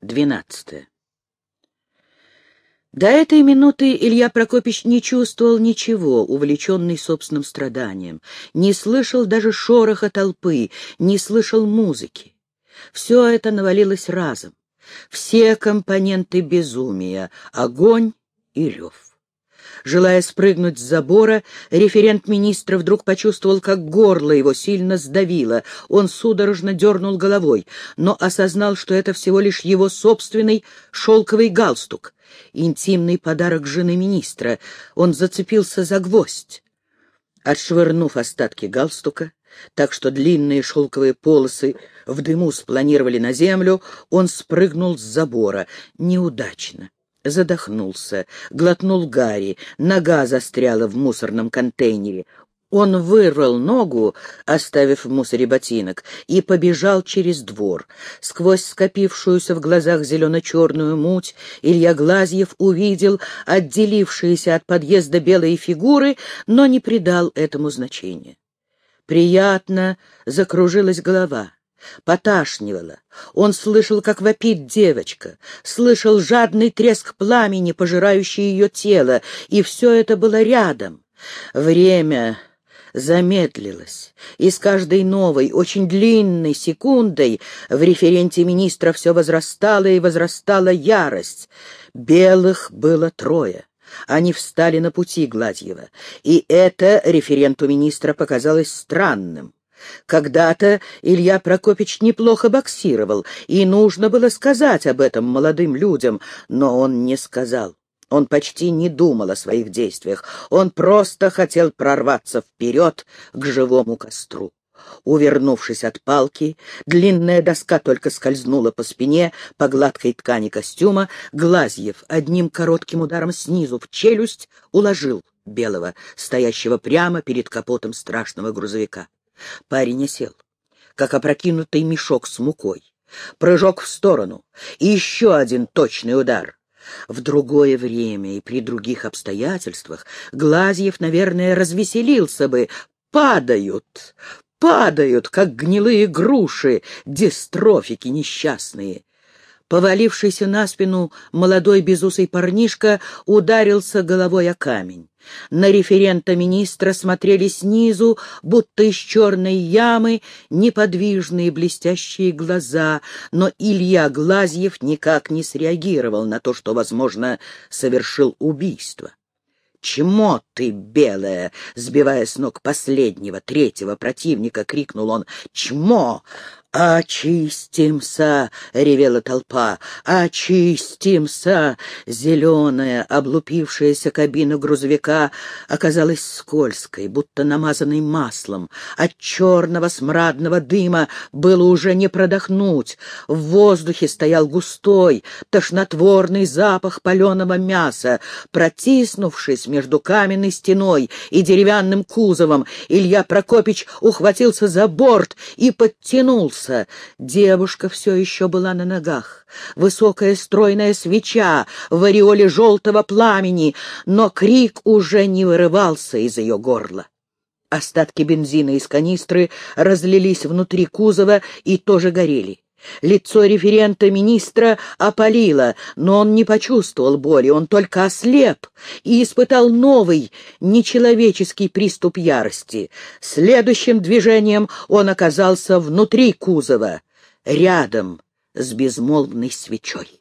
Двенадцатое. До этой минуты Илья Прокопич не чувствовал ничего, увлеченный собственным страданием, не слышал даже шороха толпы, не слышал музыки. Все это навалилось разом. Все компоненты безумия — огонь и рев. Желая спрыгнуть с забора, референт министра вдруг почувствовал, как горло его сильно сдавило. Он судорожно дернул головой, но осознал, что это всего лишь его собственный шелковый галстук. Интимный подарок жены министра. Он зацепился за гвоздь. Отшвырнув остатки галстука, так что длинные шелковые полосы в дыму спланировали на землю, он спрыгнул с забора. Неудачно задохнулся, глотнул Гарри, нога застряла в мусорном контейнере. Он вырвал ногу, оставив в мусоре ботинок, и побежал через двор. Сквозь скопившуюся в глазах зелено-черную муть Илья Глазьев увидел отделившиеся от подъезда белые фигуры, но не придал этому значения. Приятно закружилась голова. Поташнивало. Он слышал, как вопит девочка, слышал жадный треск пламени, пожирающий ее тело, и все это было рядом. Время замедлилось, и с каждой новой, очень длинной секундой в референте министра все возрастала и возрастала ярость. Белых было трое. Они встали на пути Гладьева, и это референту министра показалось странным. Когда-то Илья Прокопич неплохо боксировал, и нужно было сказать об этом молодым людям, но он не сказал. Он почти не думал о своих действиях, он просто хотел прорваться вперед к живому костру. Увернувшись от палки, длинная доска только скользнула по спине, по гладкой ткани костюма, Глазьев одним коротким ударом снизу в челюсть уложил белого, стоящего прямо перед капотом страшного грузовика. Парень осел, как опрокинутый мешок с мукой. Прыжок в сторону и еще один точный удар. В другое время и при других обстоятельствах Глазьев, наверное, развеселился бы. Падают, падают, как гнилые груши, дистрофики несчастные. Повалившийся на спину молодой безусый парнишка ударился головой о камень. На референта министра смотрели снизу, будто из черной ямы, неподвижные блестящие глаза, но Илья Глазьев никак не среагировал на то, что, возможно, совершил убийство. «Чмо ты, белая!» — сбивая с ног последнего, третьего противника, крикнул он. «Чмо! «Очистимся!» — ревела толпа. «Очистимся!» Зеленая, облупившаяся кабина грузовика оказалась скользкой, будто намазанной маслом. От черного смрадного дыма было уже не продохнуть. В воздухе стоял густой, тошнотворный запах паленого мяса. Протиснувшись между каменной стеной и деревянным кузовом, Илья Прокопич ухватился за борт и подтянулся проснулся. Девушка все еще была на ногах. Высокая стройная свеча в ореоле желтого пламени, но крик уже не вырывался из ее горла. Остатки бензина из канистры разлились внутри кузова и тоже горели. Лицо референта министра опалило, но он не почувствовал боли, он только ослеп и испытал новый, нечеловеческий приступ ярости. Следующим движением он оказался внутри кузова, рядом с безмолвной свечой.